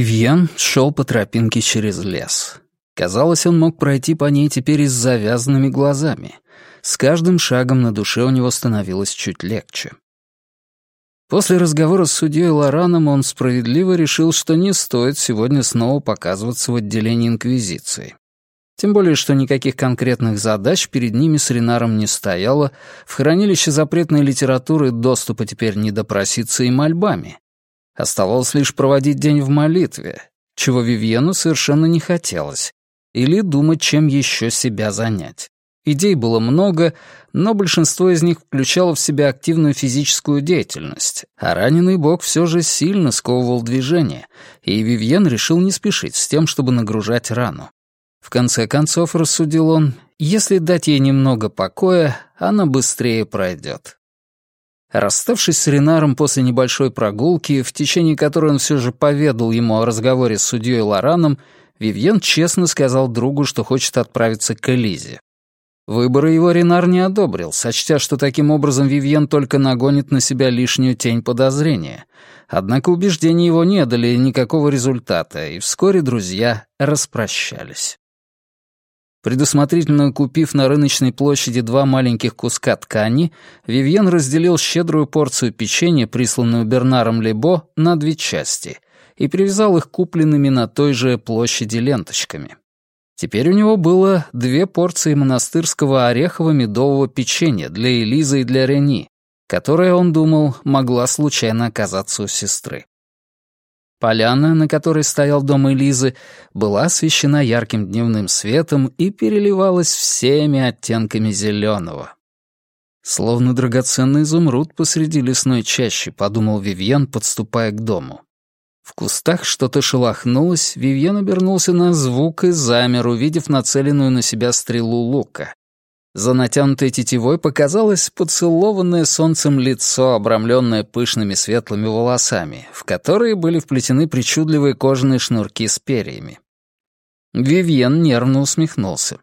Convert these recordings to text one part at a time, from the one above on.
Вивьен шел по тропинке через лес. Казалось, он мог пройти по ней теперь и с завязанными глазами. С каждым шагом на душе у него становилось чуть легче. После разговора с судьей Лораном он справедливо решил, что не стоит сегодня снова показываться в отделении Инквизиции. Тем более, что никаких конкретных задач перед ними с Ренаром не стояло, в хранилище запретной литературы доступа теперь не допроситься и мольбами. Оставалось лишь проводить день в молитве, чего Вивьену совершенно не хотелось, или думать, чем еще себя занять. Идей было много, но большинство из них включало в себя активную физическую деятельность, а раненый бог все же сильно сковывал движение, и Вивьен решил не спешить с тем, чтобы нагружать рану. В конце концов, рассудил он, если дать ей немного покоя, она быстрее пройдет. Расставшись с Ренаром после небольшой прогулки, в течение которой он все же поведал ему о разговоре с судьей Лораном, Вивьен честно сказал другу, что хочет отправиться к Элизе. Выборы его Ренар не одобрил, сочтя, что таким образом Вивьен только нагонит на себя лишнюю тень подозрения. Однако убеждения его не дали никакого результата, и вскоре друзья распрощались. Предусмотрительно купив на рыночной площади два маленьких куска ткани, Вивьен разделил щедрую порцию печенья, присланную Бернаром Лебо, на две части и привязал их купленными на той же площади ленточками. Теперь у него было две порции монастырского орехово-медового печенья для Элизы и для Рени, которая, он думал, могла случайно оказаться у сестры. Поляна, на которой стоял дом Элизы, была освещена ярким дневным светом и переливалась всеми оттенками зеленого. «Словно драгоценный изумруд посреди лесной чащи», — подумал Вивьен, подступая к дому. В кустах что-то шелохнулось, Вивьен обернулся на звук и замер, увидев нацеленную на себя стрелу лука. За натянутой тетивой показалось поцелованное солнцем лицо, обрамленное пышными светлыми волосами, в которые были вплетены причудливые кожаные шнурки с перьями. Вивьен нервно усмехнулся.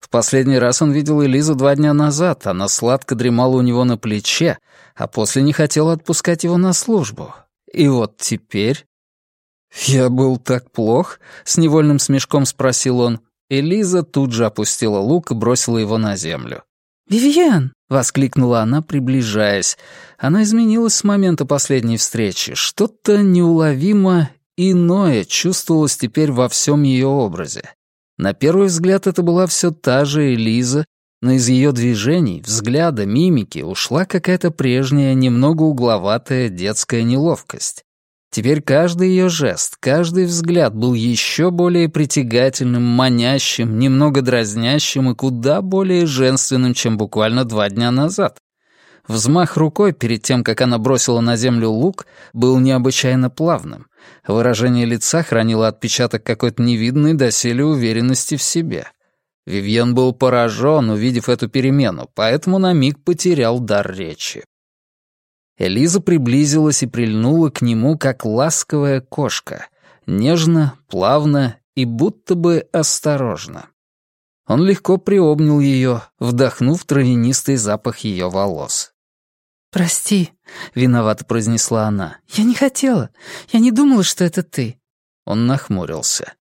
В последний раз он видел Элизу два дня назад, она сладко дремала у него на плече, а после не хотела отпускать его на службу. И вот теперь... «Я был так плох?» — с невольным смешком спросил он. Элиза тут же опустила лук и бросила его на землю. «Вивиан!» — воскликнула она, приближаясь. Она изменилась с момента последней встречи. Что-то неуловимо иное чувствовалось теперь во всем ее образе. На первый взгляд это была все та же Элиза, но из ее движений, взгляда, мимики ушла какая-то прежняя, немного угловатая детская неловкость. Теперь каждый ее жест, каждый взгляд был еще более притягательным, манящим, немного дразнящим и куда более женственным, чем буквально два дня назад. Взмах рукой перед тем, как она бросила на землю лук, был необычайно плавным. Выражение лица хранило отпечаток какой-то невидной доселе уверенности в себе. Вивьен был поражен, увидев эту перемену, поэтому на миг потерял дар речи. Элиза приблизилась и прильнула к нему, как ласковая кошка, нежно, плавно и будто бы осторожно. Он легко приобнял ее, вдохнув травянистый запах ее волос. «Прости», — виновато произнесла она. «Я не хотела. Я не думала, что это ты». Он нахмурился.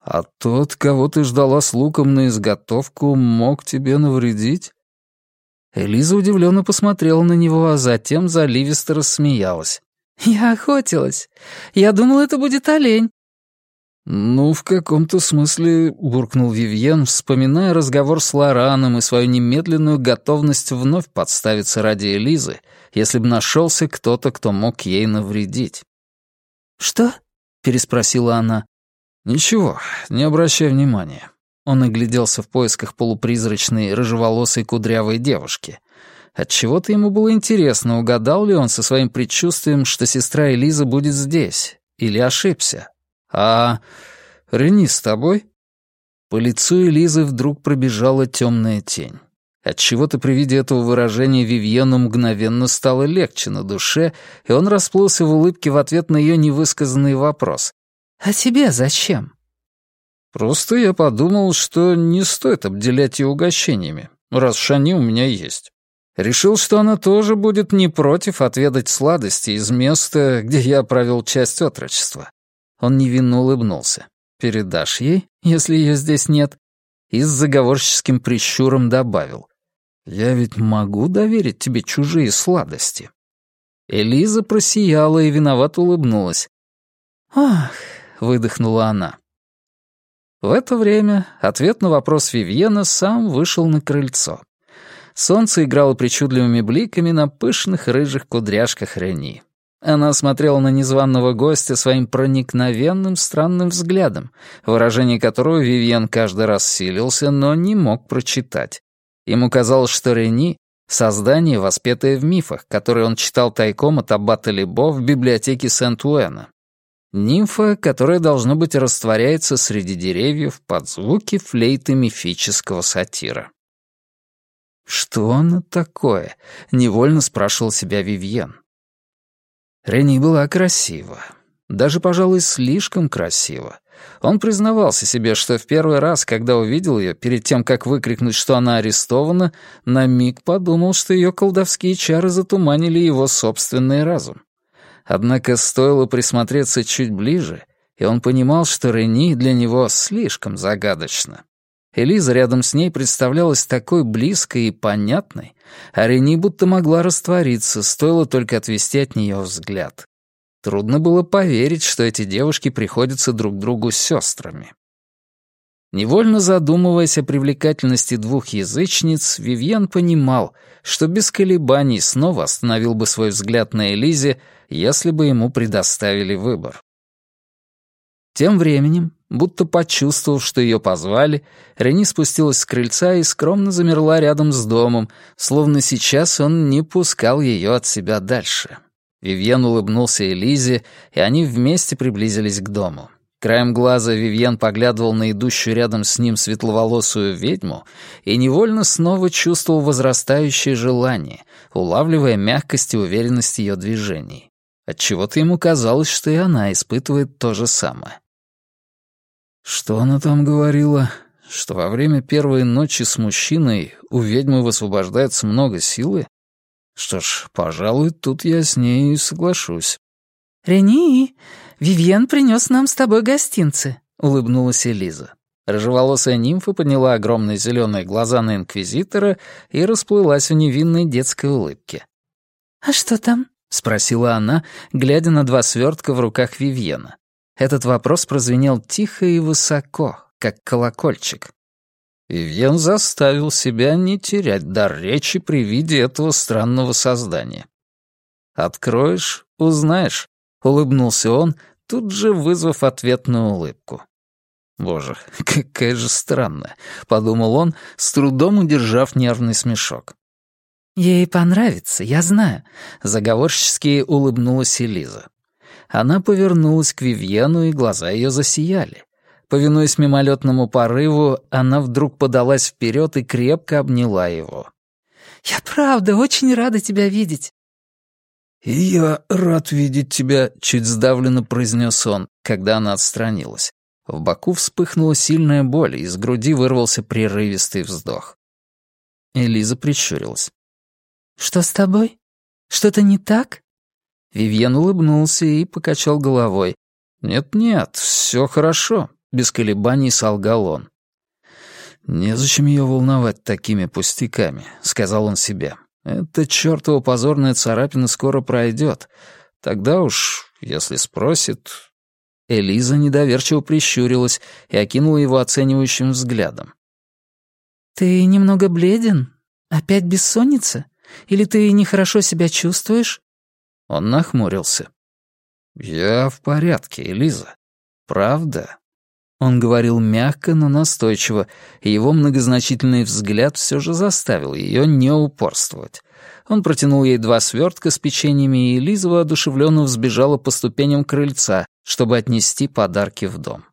«А тот, кого ты ждала с луком на изготовку, мог тебе навредить?» Элиза удивленно посмотрела на него, а затем заливисто рассмеялась. «Я охотилась. Я думала, это будет олень». «Ну, в каком-то смысле», — буркнул Вивьен, вспоминая разговор с Лораном и свою немедленную готовность вновь подставиться ради Элизы, если бы нашелся кто-то, кто мог ей навредить. «Что?» — переспросила она. «Ничего, не обращай внимания. Он огляделся в поисках полупризрачной, рыжеволосой кудрявой девушки. Отчего-то ему было интересно, угадал ли он со своим предчувствием, что сестра Элиза будет здесь, или ошибся. «А Рени с тобой?» По лицу Элизы вдруг пробежала темная тень. Отчего-то при виде этого выражения Вивьену мгновенно стало легче на душе, и он расплылся в улыбке в ответ на ее невысказанный вопрос. «А тебе зачем?» Просто я подумал, что не стоит обделять ее угощениями, раз уж они у меня есть. Решил, что она тоже будет не против отведать сладости из места, где я провел часть отрочества. Он невинно улыбнулся. «Передашь ей, если ее здесь нет?» И с заговорческим прищуром добавил. «Я ведь могу доверить тебе чужие сладости». Элиза просияла и виновато улыбнулась. «Ах!» — выдохнула она. В это время ответ на вопрос Вивьена сам вышел на крыльцо. Солнце играло причудливыми бликами на пышных рыжих кудряшках Рени. Она смотрела на незваного гостя своим проникновенным странным взглядом, выражение которого Вивьен каждый раз силился, но не мог прочитать. Ему казалось, что Рени — создание, воспетое в мифах, которые он читал тайком от аббата Лебо в библиотеке Сент-Уэна. Нимфа, которая, должно быть, растворяется среди деревьев под звуки флейты мифического сатира. «Что оно такое?» — невольно спрашивал себя Вивьен. Рени была красива. Даже, пожалуй, слишком красива. Он признавался себе, что в первый раз, когда увидел ее, перед тем, как выкрикнуть, что она арестована, на миг подумал, что ее колдовские чары затуманили его собственный разум. Однако стоило присмотреться чуть ближе, и он понимал, что Рени для него слишком загадочна. Элиза рядом с ней представлялась такой близкой и понятной, а Рени будто могла раствориться, стоило только отвести от нее взгляд. Трудно было поверить, что эти девушки приходятся друг другу сестрами. Невольно задумываясь о привлекательности двух язычниц, Вивьен понимал, что без колебаний снова остановил бы свой взгляд на Элизе, если бы ему предоставили выбор. Тем временем, будто почувствовав, что ее позвали, Рени спустилась с крыльца и скромно замерла рядом с домом, словно сейчас он не пускал ее от себя дальше. Вивьен улыбнулся Элизе, и они вместе приблизились к дому. Краем глаза Вивьен поглядывал на идущую рядом с ним светловолосую ведьму и невольно снова чувствовал возрастающее желание, улавливая мягкость и уверенность ее движений. Отчего-то ему казалось, что и она испытывает то же самое. Что она там говорила? Что во время первой ночи с мужчиной у ведьмы высвобождается много силы? Что ж, пожалуй, тут я с ней соглашусь. «Рени, Вивьен принес нам с тобой гостинцы», — улыбнулась Элиза. Рыжеволосая нимфа подняла огромные зеленые глаза на инквизитора и расплылась в невинной детской улыбке. «А что там?» — спросила она, глядя на два свертка в руках Вивьена. Этот вопрос прозвенел тихо и высоко, как колокольчик. Вивьен заставил себя не терять дар речи при виде этого странного создания. «Откроешь — узнаешь», — улыбнулся он, тут же вызвав ответную улыбку. «Боже, какая же странная», — подумал он, с трудом удержав нервный смешок. «Ей понравится, я знаю», — заговорчески улыбнулась Элиза. Она повернулась к Вивьену, и глаза ее засияли. Повинуясь мимолетному порыву, она вдруг подалась вперед и крепко обняла его. «Я правда очень рада тебя видеть». «И я рад видеть тебя», — чуть сдавленно произнес он, когда она отстранилась. В боку вспыхнула сильная боль, и из груди вырвался прерывистый вздох. Элиза прищурилась. «Что с тобой? Что-то не так?» Вивьен улыбнулся и покачал головой. «Нет-нет, все хорошо», — без колебаний солгал он. «Незачем ее волновать такими пустяками», — сказал он себе. «Эта чертова позорная царапина скоро пройдет. Тогда уж, если спросит...» Элиза недоверчиво прищурилась и окинула его оценивающим взглядом. «Ты немного бледен? Опять бессонница? Или ты нехорошо себя чувствуешь?» Он нахмурился. «Я в порядке, Элиза. Правда?» Он говорил мягко, но настойчиво, и его многозначительный взгляд все же заставил ее не упорствовать. Он протянул ей два свертка с печеньями, и Элиза воодушевленно взбежала по ступеням крыльца, чтобы отнести подарки в дом.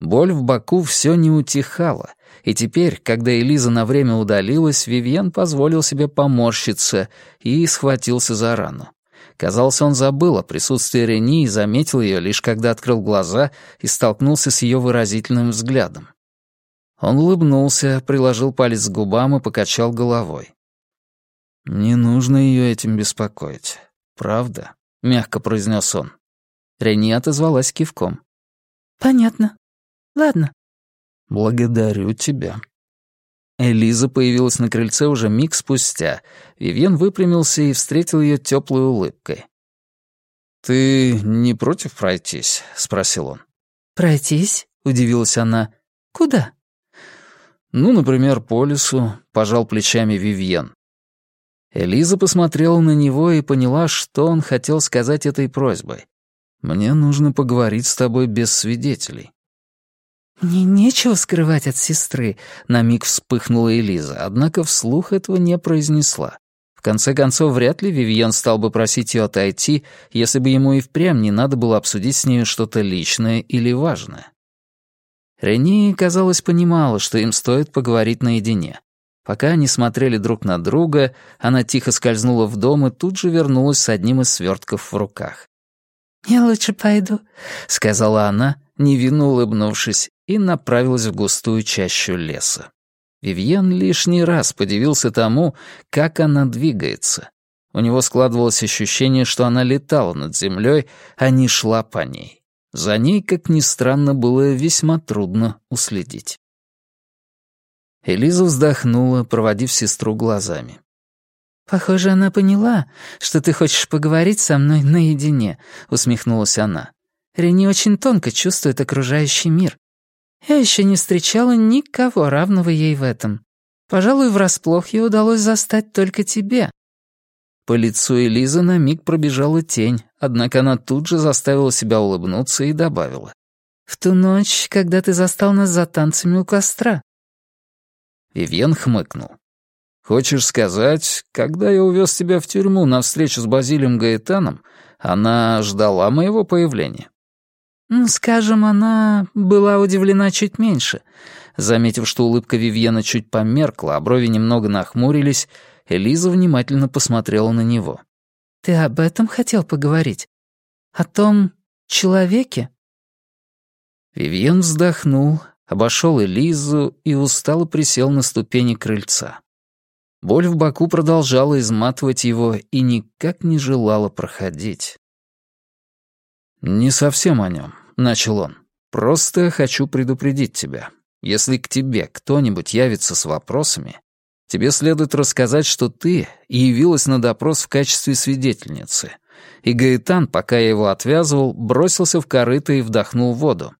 Боль в боку все не утихала, и теперь, когда Элиза на время удалилась, Вивьен позволил себе поморщиться и схватился за рану. Казалось, он забыл о присутствии Рени и заметил ее лишь когда открыл глаза и столкнулся с ее выразительным взглядом. Он улыбнулся, приложил палец к губам и покачал головой. «Не нужно ее этим беспокоить. Правда?» — мягко произнес он. Рени отозвалась кивком. «Понятно. Ладно». «Благодарю тебя». Элиза появилась на крыльце уже миг спустя. Вивьен выпрямился и встретил ее теплой улыбкой. «Ты не против пройтись?» — спросил он. «Пройтись?» — удивилась она. «Куда?» «Ну, например, по лесу», — пожал плечами Вивьен. Элиза посмотрела на него и поняла, что он хотел сказать этой просьбой. «Мне нужно поговорить с тобой без свидетелей». «Мне нечего скрывать от сестры», — на миг вспыхнула Элиза, однако вслух этого не произнесла. В конце концов, вряд ли Вивьен стал бы просить ее отойти, если бы ему и впрямь не надо было обсудить с ней что-то личное или важное. Рени, казалось, понимала, что им стоит поговорить наедине. Пока они смотрели друг на друга, она тихо скользнула в дом и тут же вернулась с одним из свертков в руках. «Я лучше пойду», — сказала она, невинно улыбнувшись, и направилась в густую чащу леса. Вивьен лишний раз подивился тому, как она двигается. У него складывалось ощущение, что она летала над землей, а не шла по ней. За ней, как ни странно, было весьма трудно уследить. Элиза вздохнула, проводив сестру глазами. «Похоже, она поняла, что ты хочешь поговорить со мной наедине», — усмехнулась она. «Рени очень тонко чувствует окружающий мир. Я еще не встречала никого равного ей в этом. Пожалуй, врасплох ей удалось застать только тебе». По лицу Элизы на миг пробежала тень, однако она тут же заставила себя улыбнуться и добавила. «В ту ночь, когда ты застал нас за танцами у костра». Вивьен хмыкнул. «Хочешь сказать, когда я увез тебя в тюрьму на встречу с Базилием Гаэтаном, она ждала моего появления?» Скажем, она была удивлена чуть меньше. Заметив, что улыбка Вивьена чуть померкла, а брови немного нахмурились, Элиза внимательно посмотрела на него. «Ты об этом хотел поговорить? О том человеке?» Вивьен вздохнул, обошел Элизу и устало присел на ступени крыльца. Боль в боку продолжала изматывать его и никак не желала проходить. «Не совсем о нем. — начал он. «Просто хочу предупредить тебя. Если к тебе кто-нибудь явится с вопросами, тебе следует рассказать, что ты явилась на допрос в качестве свидетельницы. И Гаэтан, пока я его отвязывал, бросился в корыто и вдохнул воду.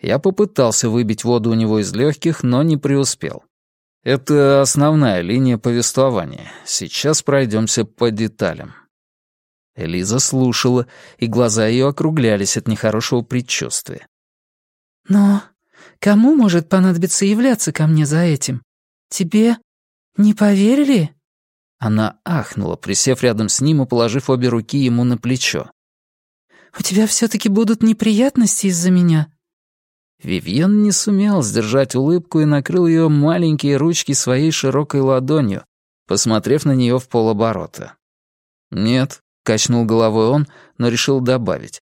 Я попытался выбить воду у него из легких, но не преуспел. Это основная линия повествования. Сейчас пройдемся по деталям. Элиза слушала, и глаза ее округлялись от нехорошего предчувствия. «Но кому может понадобиться являться ко мне за этим? Тебе не поверили?» Она ахнула, присев рядом с ним и положив обе руки ему на плечо. «У тебя все-таки будут неприятности из-за меня?» Вивьен не сумел сдержать улыбку и накрыл ее маленькие ручки своей широкой ладонью, посмотрев на нее в полоборота. «Нет, Качнул головой он, но решил добавить.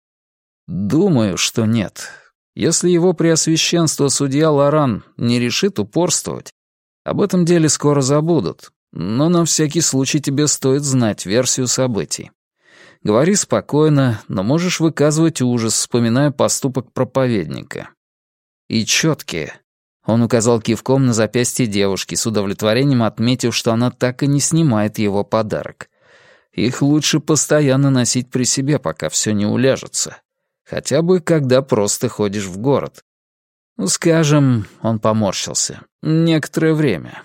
«Думаю, что нет. Если его преосвященство судья Лоран не решит упорствовать, об этом деле скоро забудут, но на всякий случай тебе стоит знать версию событий. Говори спокойно, но можешь выказывать ужас, вспоминая поступок проповедника. И четкие. Он указал кивком на запястье девушки, с удовлетворением отметив, что она так и не снимает его подарок. Их лучше постоянно носить при себе, пока все не уляжется. Хотя бы, когда просто ходишь в город. Ну, скажем, он поморщился. Некоторое время.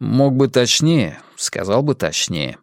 Мог бы точнее, сказал бы точнее.